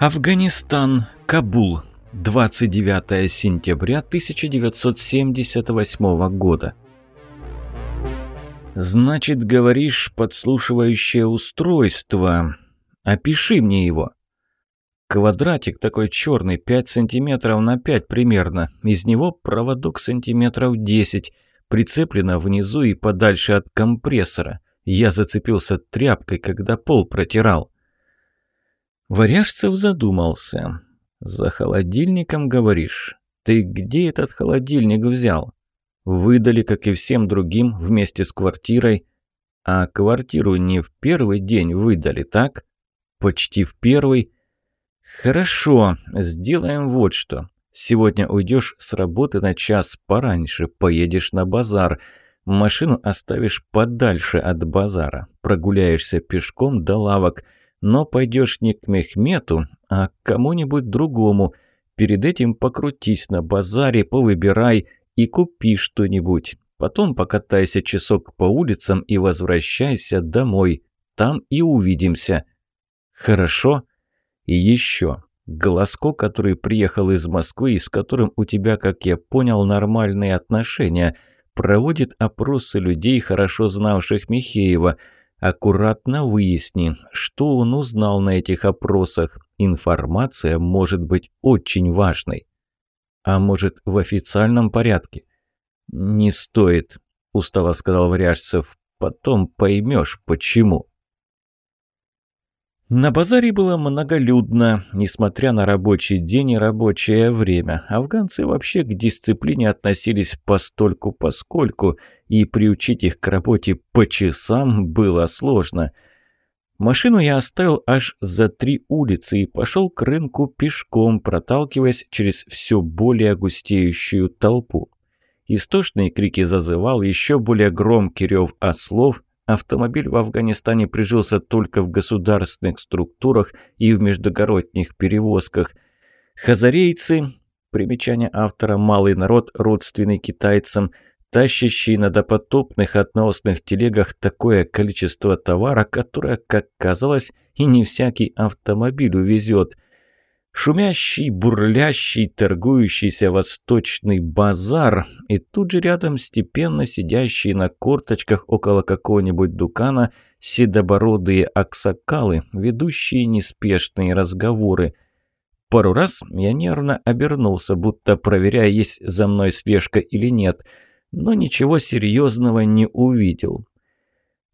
Афганистан, Кабул, 29 сентября 1978 года. «Значит, говоришь, подслушивающее устройство. Опиши мне его». Квадратик такой черный, 5 сантиметров на 5 примерно. Из него проводок сантиметров 10, прицеплено внизу и подальше от компрессора. Я зацепился тряпкой, когда пол протирал. Варяжцев задумался. «За холодильником, говоришь? Ты где этот холодильник взял?» «Выдали, как и всем другим, вместе с квартирой. А квартиру не в первый день выдали, так?» «Почти в первый». «Хорошо, сделаем вот что. Сегодня уйдешь с работы на час пораньше, поедешь на базар». Машину оставишь подальше от базара, прогуляешься пешком до лавок – но пойдешь не к Мехмету, а к кому-нибудь другому. Перед этим покрутись на базаре, повыбирай и купи что-нибудь. Потом покатайся часок по улицам и возвращайся домой. Там и увидимся. Хорошо? И еще. Глазко, который приехал из Москвы и с которым у тебя, как я понял, нормальные отношения, проводит опросы людей, хорошо знавших Михеева – Аккуратно выясни, что он узнал на этих опросах. Информация может быть очень важной. А может, в официальном порядке? «Не стоит», – устало сказал Варяжцев. «Потом поймешь, почему». На базаре было многолюдно, несмотря на рабочий день и рабочее время. Афганцы вообще к дисциплине относились постольку-поскольку, и приучить их к работе по часам было сложно. Машину я оставил аж за три улицы и пошел к рынку пешком, проталкиваясь через все более густеющую толпу. Истошные крики зазывал, еще более громкий рев ослов – Автомобиль в Афганистане прижился только в государственных структурах и в междугородних перевозках. Хазарейцы, примечание автора «Малый народ», родственный китайцам, тащащие на допотопных относных телегах такое количество товара, которое, как казалось, и не всякий автомобиль увезет – Шумящий, бурлящий, торгующийся восточный базар, и тут же рядом степенно сидящие на корточках около какого-нибудь дукана седобородые аксакалы, ведущие неспешные разговоры. Пару раз я нервно обернулся, будто проверяя, есть за мной слежка или нет, но ничего серьезного не увидел.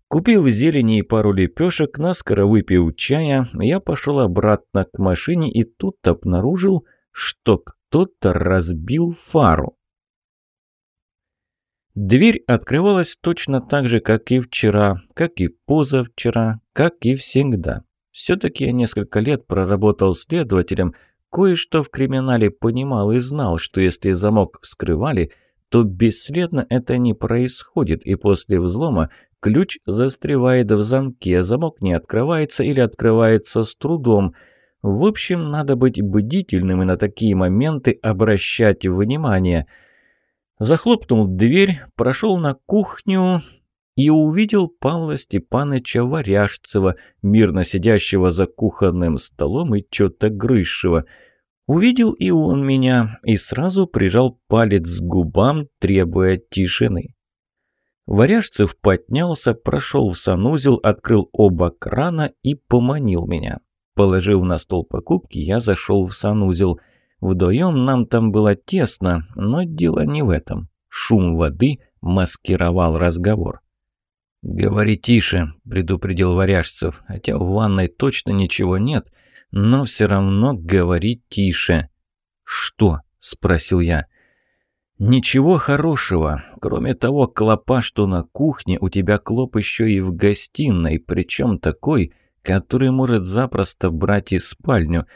Купив зелени и пару лепешек, наскоро выпив чая, я пошел обратно к машине и тут обнаружил, что кто-то разбил фару. Дверь открывалась точно так же, как и вчера, как и позавчера, как и всегда. Все-таки я несколько лет проработал следователем, кое-что в криминале понимал и знал, что если замок вскрывали, то бесследно это не происходит, и после взлома Ключ застревает в замке, замок не открывается или открывается с трудом. В общем, надо быть бдительным и на такие моменты обращать внимание. Захлопнул дверь, прошел на кухню и увидел Павла Степаныча Варяжцева, мирно сидящего за кухонным столом и что-то грызшего. Увидел и он меня, и сразу прижал палец к губам, требуя тишины. Варяжцев поднялся, прошел в санузел, открыл оба крана и поманил меня. Положив на стол покупки, я зашел в санузел. Вдвоем нам там было тесно, но дело не в этом. Шум воды маскировал разговор. «Говори тише», – предупредил Варяжцев, хотя в ванной точно ничего нет, но все равно говори тише. «Что?» – спросил я. «Ничего хорошего. Кроме того клопа, что на кухне, у тебя клоп еще и в гостиной, причем такой, который может запросто брать и спальню.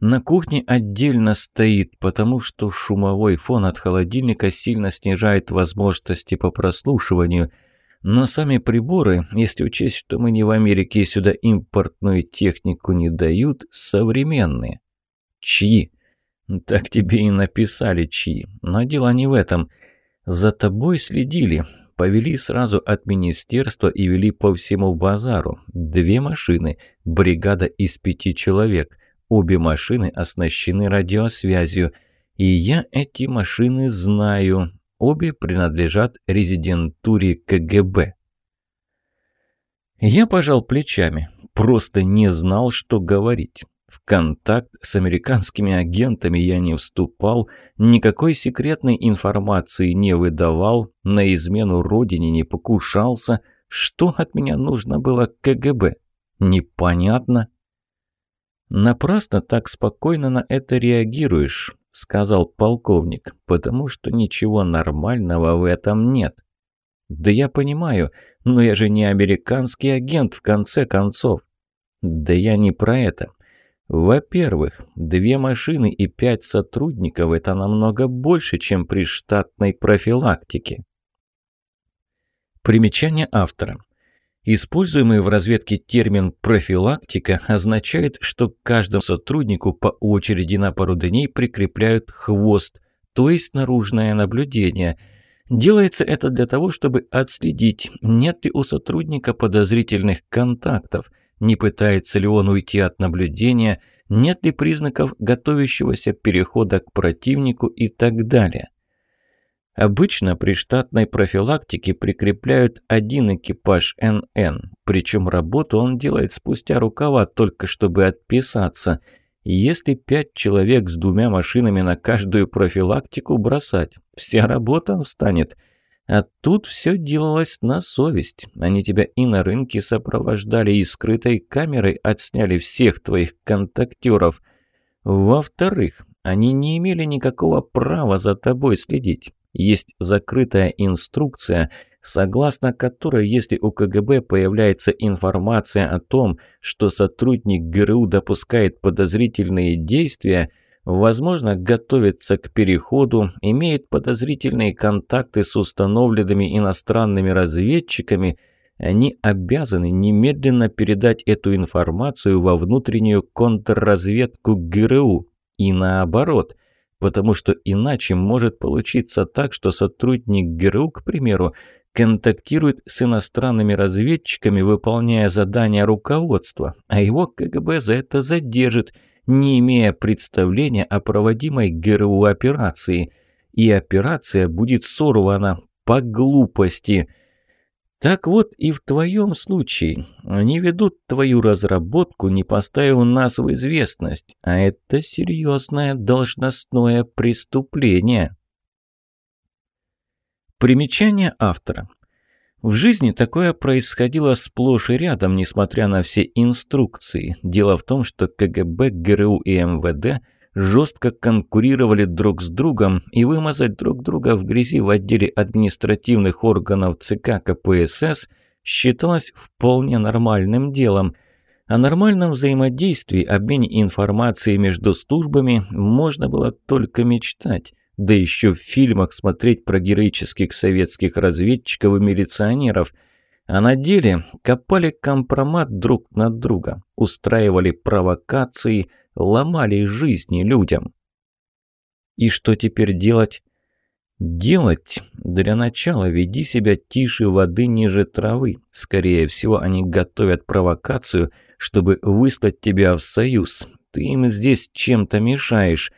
На кухне отдельно стоит, потому что шумовой фон от холодильника сильно снижает возможности по прослушиванию. Но сами приборы, если учесть, что мы не в Америке и сюда импортную технику не дают, современные». «Чьи?» «Так тебе и написали, чьи. Но дело не в этом. За тобой следили. Повели сразу от министерства и вели по всему базару. Две машины, бригада из пяти человек. Обе машины оснащены радиосвязью. И я эти машины знаю. Обе принадлежат резидентуре КГБ. Я пожал плечами. Просто не знал, что говорить. В контакт с американскими агентами я не вступал, никакой секретной информации не выдавал, на измену родине не покушался. Что от меня нужно было КГБ? Непонятно. «Напрасно так спокойно на это реагируешь», — сказал полковник, «потому что ничего нормального в этом нет». «Да я понимаю, но я же не американский агент, в конце концов». «Да я не про это. Во-первых, две машины и пять сотрудников – это намного больше, чем при штатной профилактике. Примечание автора. Используемый в разведке термин «профилактика» означает, что каждому сотруднику по очереди на пару дней прикрепляют хвост, то есть наружное наблюдение. Делается это для того, чтобы отследить, нет ли у сотрудника подозрительных контактов – не пытается ли он уйти от наблюдения, нет ли признаков готовящегося перехода к противнику и так далее. Обычно при штатной профилактике прикрепляют один экипаж НН, причем работу он делает спустя рукава, только чтобы отписаться. Если пять человек с двумя машинами на каждую профилактику бросать, вся работа встанет – а тут все делалось на совесть. Они тебя и на рынке сопровождали, и скрытой камерой отсняли всех твоих контактеров. Во-вторых, они не имели никакого права за тобой следить. Есть закрытая инструкция, согласно которой, если у КГБ появляется информация о том, что сотрудник ГРУ допускает подозрительные действия – возможно, готовится к переходу, имеет подозрительные контакты с установленными иностранными разведчиками, они обязаны немедленно передать эту информацию во внутреннюю контрразведку ГРУ. И наоборот, потому что иначе может получиться так, что сотрудник ГРУ, к примеру, контактирует с иностранными разведчиками, выполняя задания руководства, а его КГБ за это задержит – не имея представления о проводимой ГРУ операции. И операция будет сорвана по глупости. Так вот и в твоем случае. Они ведут твою разработку, не поставив нас в известность, а это серьезное должностное преступление. Примечание автора. В жизни такое происходило сплошь и рядом, несмотря на все инструкции. Дело в том, что КГБ, ГРУ и МВД жестко конкурировали друг с другом, и вымазать друг друга в грязи в отделе административных органов ЦК КПСС считалось вполне нормальным делом. О нормальном взаимодействии, обмене информацией между службами можно было только мечтать да еще в фильмах смотреть про героических советских разведчиков и милиционеров. А на деле копали компромат друг на друга, устраивали провокации, ломали жизни людям. И что теперь делать? Делать? Для начала веди себя тише воды ниже травы. Скорее всего, они готовят провокацию, чтобы выслать тебя в союз. Ты им здесь чем-то мешаешь.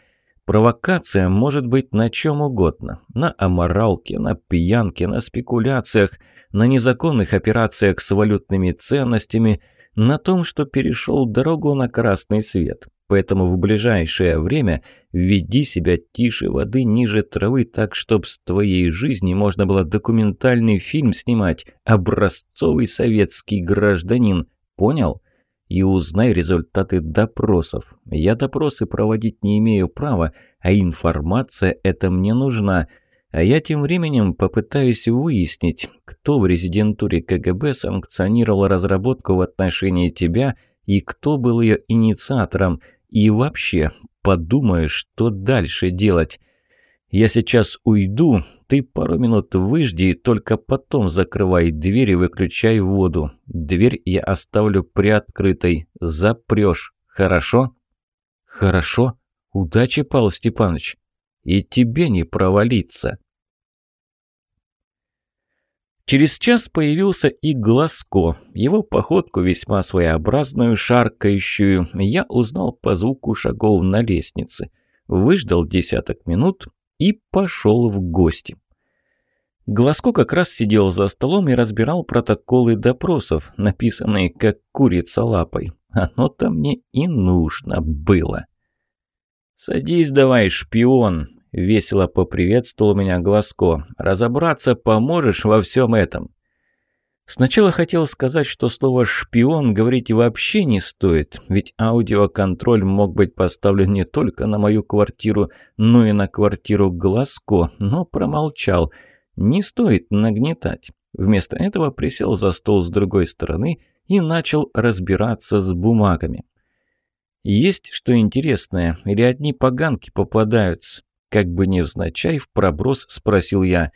Провокация может быть на чем угодно. На аморалке, на пьянке, на спекуляциях, на незаконных операциях с валютными ценностями, на том, что перешел дорогу на красный свет. Поэтому в ближайшее время веди себя тише воды, ниже травы, так, чтоб с твоей жизни можно было документальный фильм снимать «Образцовый советский гражданин». Понял? И узнай результаты допросов. Я допросы проводить не имею права, а информация эта мне нужна. А я тем временем попытаюсь выяснить, кто в резидентуре КГБ санкционировал разработку в отношении тебя и кто был ее инициатором. И вообще, подумаю, что дальше делать. Я сейчас уйду, ты пару минут выжди и только потом закрывай дверь и выключай воду. Дверь я оставлю приоткрытой. Запрешь. Хорошо? Хорошо. Удачи, Павел Степанович. И тебе не провалиться. Через час появился и Глазко. Его походку, весьма своеобразную, шаркающую, я узнал по звуку шагов на лестнице. Выждал десяток минут и пошел в гости. Глазко как раз сидел за столом и разбирал протоколы допросов, написанные как курица лапой. Оно-то мне и нужно было. «Садись давай, шпион!» — весело поприветствовал меня Глазко. «Разобраться поможешь во всем этом?» Сначала хотел сказать, что слово «шпион» говорить вообще не стоит, ведь аудиоконтроль мог быть поставлен не только на мою квартиру, но и на квартиру Глазко, но промолчал. Не стоит нагнетать. Вместо этого присел за стол с другой стороны и начал разбираться с бумагами. Есть что интересное, или одни поганки попадаются? Как бы невзначай в проброс спросил я.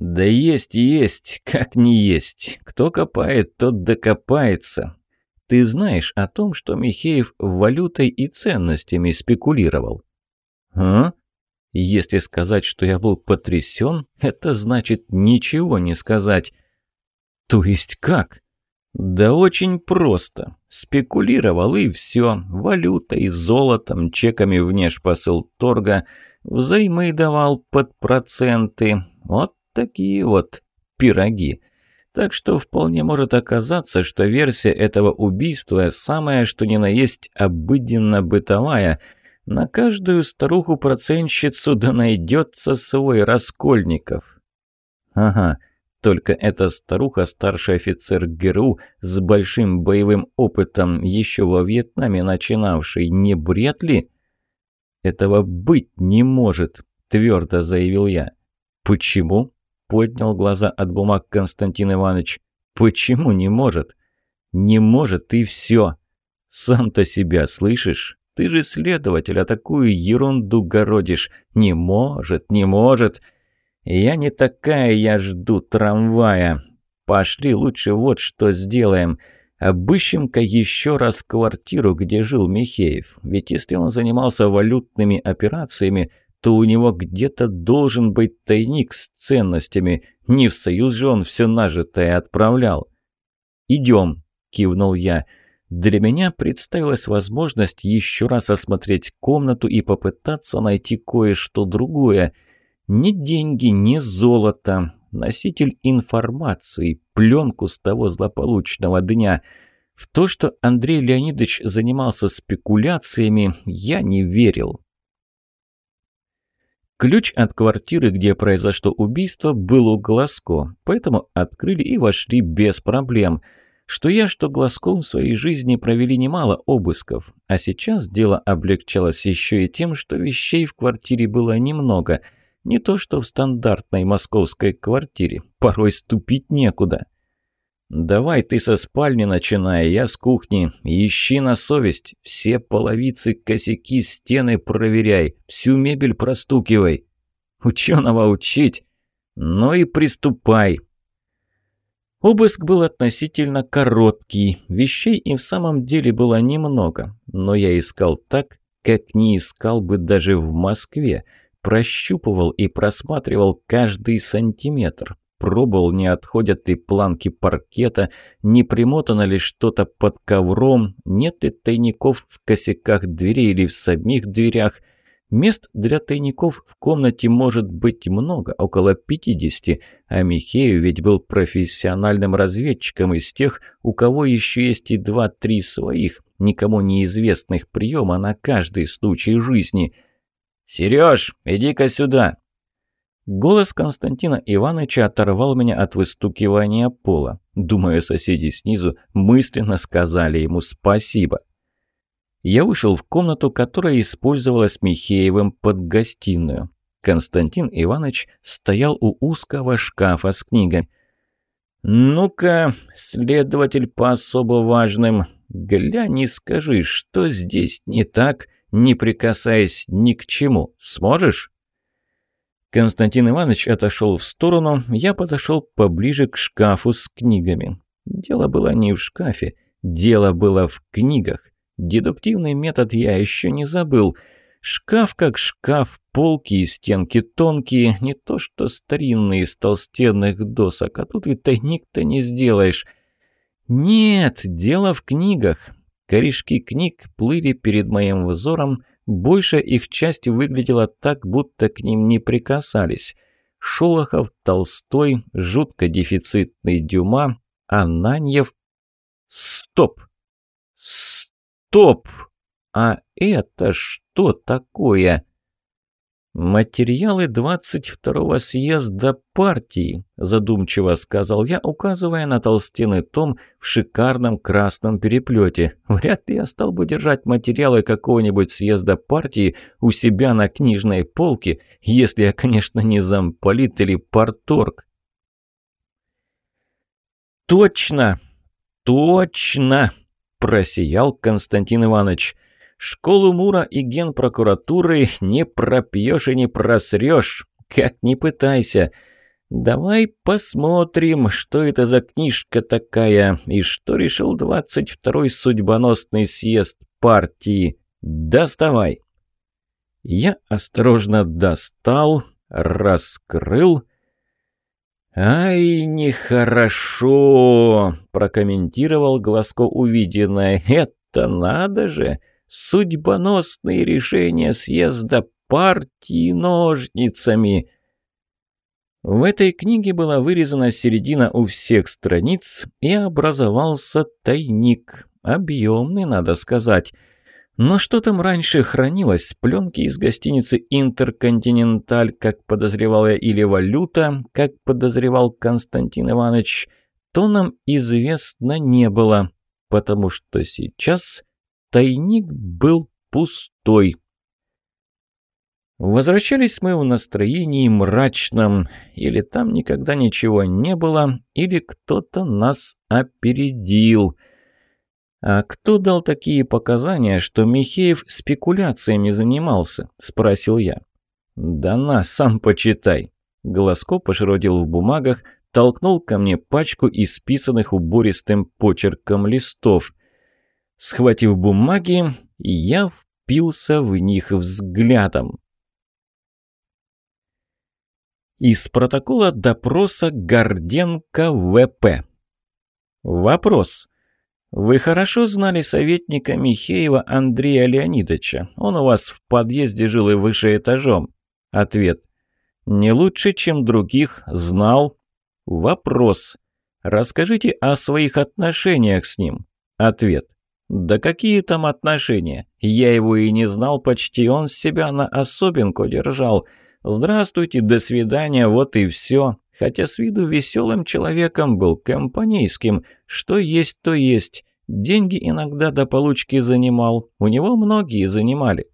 «Да есть есть, как не есть. Кто копает, тот докопается. Ты знаешь о том, что Михеев валютой и ценностями спекулировал?» «А?» Если сказать, что я был потрясен, это значит ничего не сказать. «То есть как?» «Да очень просто. Спекулировал и все. Валютой, золотом, чеками внешпосыл торга – Взаймы давал под проценты. Вот такие вот пироги. Так что вполне может оказаться, что версия этого убийства самая, что ни на есть, обыденно-бытовая. На каждую старуху-процентщицу да найдется свой Раскольников. Ага, только эта старуха, старший офицер ГРУ с большим боевым опытом, еще во Вьетнаме начинавший, не бред ли? «Этого быть не может», – твердо заявил я. «Почему?» – поднял глаза от бумаг Константин Иванович. «Почему не может?» «Не может и все. Сам-то себя слышишь? Ты же следователь, а такую ерунду городишь. Не может, не может. Я не такая, я жду трамвая. Пошли лучше вот что сделаем». Обыщем-ка еще раз квартиру, где жил Михеев. Ведь если он занимался валютными операциями, то у него где-то должен быть тайник с ценностями. Не в Союз же он все нажитое отправлял. «Идем», – кивнул я. Для меня представилась возможность еще раз осмотреть комнату и попытаться найти кое-что другое. Ни деньги, ни золото, носитель информации, пленку с того злополучного дня. В то, что Андрей Леонидович занимался спекуляциями, я не верил. Ключ от квартиры, где произошло убийство, был у Глазко, поэтому открыли и вошли без проблем. Что я, что Глазко в своей жизни провели немало обысков, а сейчас дело облегчалось еще и тем, что вещей в квартире было немного – не то что в стандартной московской квартире, порой ступить некуда. «Давай ты со спальни начинай, я с кухни. Ищи на совесть. Все половицы, косяки, стены проверяй. Всю мебель простукивай. Ученого учить? Ну и приступай». Обыск был относительно короткий. Вещей и в самом деле было немного. Но я искал так, как не искал бы даже в Москве – прощупывал и просматривал каждый сантиметр. Пробовал, не отходят ли планки паркета, не примотано ли что-то под ковром, нет ли тайников в косяках дверей или в самих дверях. Мест для тайников в комнате может быть много, около 50, а Михеев ведь был профессиональным разведчиком из тех, у кого еще есть и два-три своих, никому неизвестных приема на каждый случай жизни – «Сереж, иди-ка сюда!» Голос Константина Ивановича оторвал меня от выстукивания пола. Думаю, соседи снизу мысленно сказали ему спасибо. Я вышел в комнату, которая использовалась Михеевым под гостиную. Константин Иванович стоял у узкого шкафа с книгой. «Ну-ка, следователь по особо важным, глянь и скажи, что здесь не так?» не прикасаясь ни к чему. Сможешь?» Константин Иванович отошел в сторону, я подошел поближе к шкафу с книгами. Дело было не в шкафе, дело было в книгах. Дедуктивный метод я еще не забыл. Шкаф как шкаф, полки и стенки тонкие, не то что старинные из толстенных досок, а тут и тайник-то не сделаешь. Нет, дело в книгах. Корешки книг плыли перед моим взором, большая их часть выглядела так, будто к ним не прикасались. Шолохов, Толстой, жутко дефицитный Дюма, Ананьев. Стоп! Стоп! А это что такое? «Материалы 22-го съезда партии», – задумчиво сказал я, указывая на толстенный том в шикарном красном переплете. «Вряд ли я стал бы держать материалы какого-нибудь съезда партии у себя на книжной полке, если я, конечно, не замполит или парторг». «Точно! Точно!» – просиял Константин Иванович – Школу Мура и генпрокуратуры не пропьешь и не просрешь, как ни пытайся. Давай посмотрим, что это за книжка такая и что решил 22-й судьбоносный съезд партии. Доставай. Я осторожно достал, раскрыл. «Ай, нехорошо!» – прокомментировал Глазко увиденное. «Это надо же! Судьбоносные решения съезда партии ножницами. В этой книге была вырезана середина у всех страниц и образовался тайник. Объемный, надо сказать. Но что там раньше хранилось? Пленки из гостиницы «Интерконтиненталь», как подозревал я, или «Валюта», как подозревал Константин Иванович, то нам известно не было, потому что сейчас Тайник был пустой. Возвращались мы в настроении мрачном. Или там никогда ничего не было, или кто-то нас опередил. «А кто дал такие показания, что Михеев спекуляциями занимался?» – спросил я. «Да на, сам почитай». Глазко поширодил в бумагах, толкнул ко мне пачку исписанных убористым почерком листов. Схватив бумаги, я впился в них взглядом. Из протокола допроса Горденко ВП. Вопрос. Вы хорошо знали советника Михеева Андрея Леонидовича? Он у вас в подъезде жил и выше этажом. Ответ. Не лучше, чем других, знал. Вопрос. Расскажите о своих отношениях с ним. Ответ. «Да какие там отношения? Я его и не знал почти, он себя на особенку держал. Здравствуйте, до свидания, вот и все. Хотя с виду веселым человеком был, компанейским. Что есть, то есть. Деньги иногда до получки занимал. У него многие занимали».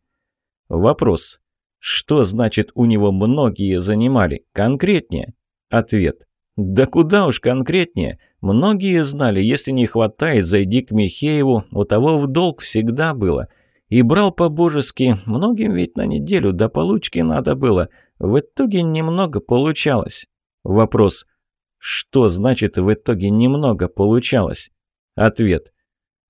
Вопрос. Что значит у него многие занимали? Конкретнее. Ответ. Да куда уж конкретнее. Многие знали, если не хватает, зайди к Михееву, у того в долг всегда было. И брал по-божески, многим ведь на неделю до получки надо было. В итоге немного получалось. Вопрос. Что значит в итоге немного получалось? Ответ.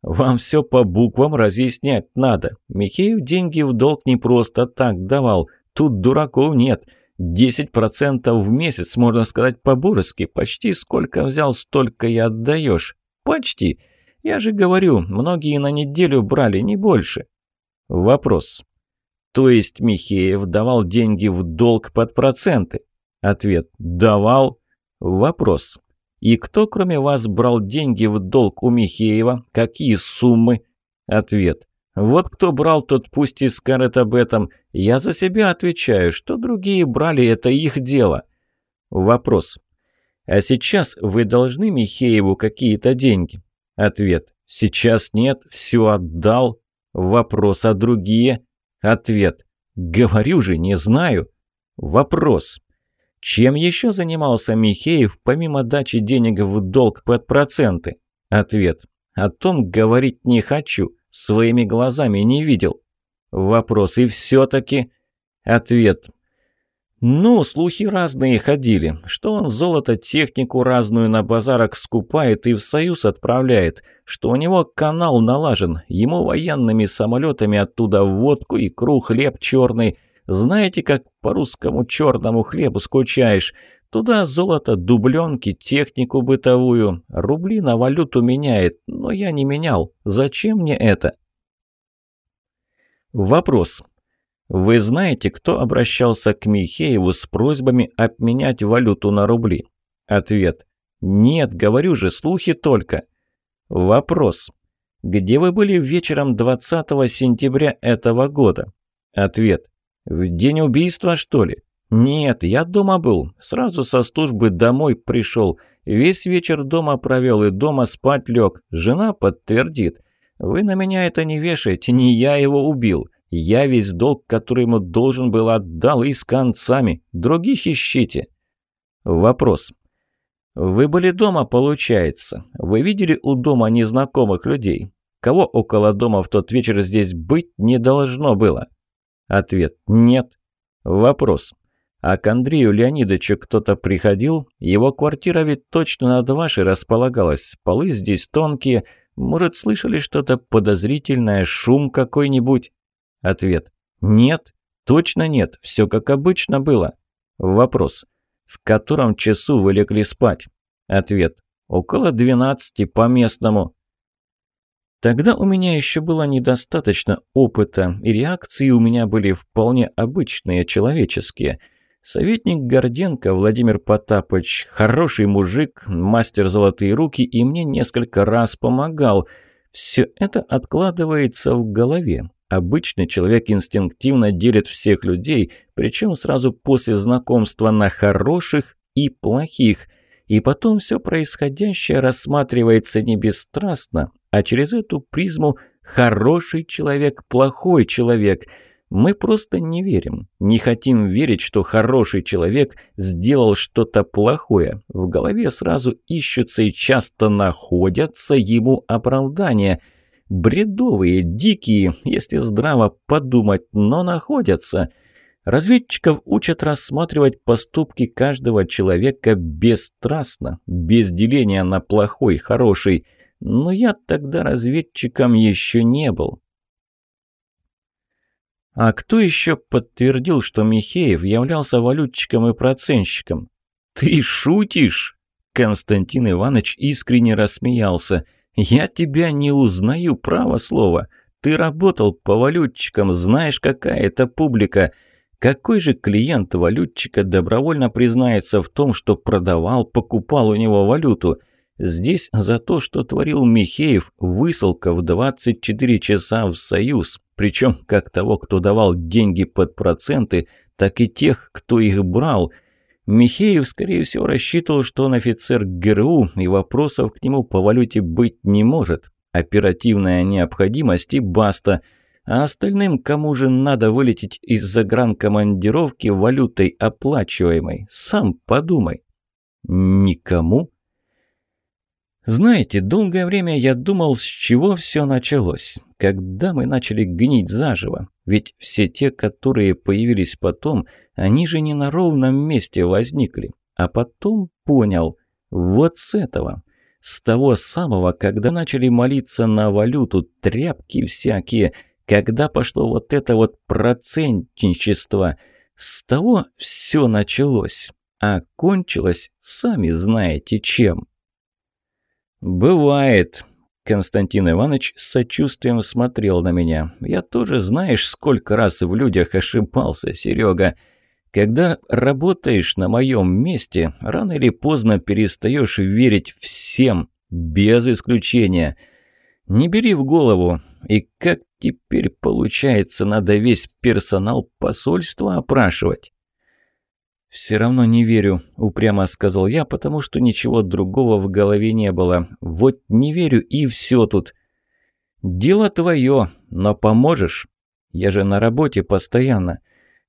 Вам все по буквам разъяснять надо. Михеев деньги в долг не просто так давал. Тут дураков нет. 10% в месяц, можно сказать по-бурски. Почти сколько взял, столько и отдаешь. Почти. Я же говорю, многие на неделю брали, не больше. Вопрос. То есть Михеев давал деньги в долг под проценты? Ответ. Давал. Вопрос. И кто, кроме вас, брал деньги в долг у Михеева? Какие суммы? Ответ. Вот кто брал, тот пусть и скажет об этом. Я за себя отвечаю, что другие брали, это их дело. Вопрос. А сейчас вы должны Михееву какие-то деньги? Ответ. Сейчас нет, все отдал. Вопрос, а другие? Ответ. Говорю же, не знаю. Вопрос. Чем еще занимался Михеев, помимо дачи денег в долг под проценты? Ответ. О том говорить не хочу. Своими глазами не видел. Вопрос и все-таки... Ответ. Ну, слухи разные ходили, что он золото, технику разную на базарах скупает и в Союз отправляет, что у него канал налажен, ему военными самолетами оттуда водку, икру, хлеб черный. Знаете, как по русскому черному хлебу скучаешь? Туда золото, дубленки, технику бытовую, рубли на валюту меняет, но я не менял. Зачем мне это? Вопрос. Вы знаете, кто обращался к Михееву с просьбами обменять валюту на рубли? Ответ. Нет, говорю же, слухи только. Вопрос. Где вы были вечером 20 сентября этого года? Ответ. В день убийства, что ли? Нет, я дома был. Сразу со службы домой пришел. Весь вечер дома провел и дома спать лег. Жена подтвердит. Вы на меня это не вешаете, не я его убил. Я весь долг, который ему должен был, отдал и с концами. Других ищите. Вопрос. Вы были дома, получается. Вы видели у дома незнакомых людей? Кого около дома в тот вечер здесь быть не должно было? Ответ. Нет. Вопрос. А к Андрею Леонидовичу кто-то приходил? Его квартира ведь точно над вашей располагалась. Полы здесь тонкие. Может, слышали что-то подозрительное, шум какой-нибудь? Ответ. Нет, точно нет, все как обычно было. Вопрос. В котором часу вы легли спать? Ответ. Около двенадцати по местному. Тогда у меня еще было недостаточно опыта, и реакции у меня были вполне обычные, человеческие. Советник Горденко Владимир Потапович, хороший мужик, мастер золотые руки, и мне несколько раз помогал. Все это откладывается в голове. Обычный человек инстинктивно делит всех людей, причем сразу после знакомства на хороших и плохих. И потом все происходящее рассматривается не бесстрастно, а через эту призму «хороший человек, плохой человек». Мы просто не верим, не хотим верить, что хороший человек сделал что-то плохое. В голове сразу ищутся и часто находятся ему оправдания – Бредовые, дикие, если здраво подумать, но находятся. Разведчиков учат рассматривать поступки каждого человека бесстрастно, без деления на плохой, хороший. Но я тогда разведчиком еще не был. А кто еще подтвердил, что Михеев являлся валютчиком и процентщиком? «Ты шутишь?» Константин Иванович искренне рассмеялся – «Я тебя не узнаю, право слово. Ты работал по валютчикам, знаешь, какая это публика. Какой же клиент валютчика добровольно признается в том, что продавал, покупал у него валюту?» Здесь за то, что творил Михеев, высылка в 24 часа в Союз, причем как того, кто давал деньги под проценты, так и тех, кто их брал – Михеев, скорее всего, рассчитывал, что он офицер ГРУ, и вопросов к нему по валюте быть не может. Оперативная необходимость и баста. А остальным, кому же надо вылететь из загранкомандировки валютой оплачиваемой? Сам подумай. Никому? Знаете, долгое время я думал, с чего все началось. Когда мы начали гнить заживо. Ведь все те, которые появились потом, они же не на ровном месте возникли. А потом понял, вот с этого, с того самого, когда начали молиться на валюту, тряпки всякие, когда пошло вот это вот процентничество, с того все началось, а кончилось, сами знаете чем. «Бывает», Константин Иванович с сочувствием смотрел на меня. «Я тоже, знаешь, сколько раз в людях ошибался, Серега. Когда работаешь на моем месте, рано или поздно перестаешь верить всем, без исключения. Не бери в голову. И как теперь получается, надо весь персонал посольства опрашивать?» «Все равно не верю», – упрямо сказал я, потому что ничего другого в голове не было. «Вот не верю, и все тут». «Дело твое, но поможешь? Я же на работе постоянно».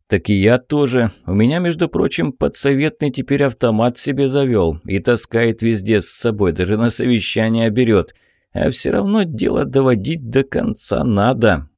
«Так и я тоже. У меня, между прочим, подсоветный теперь автомат себе завел и таскает везде с собой, даже на совещание берет. А все равно дело доводить до конца надо.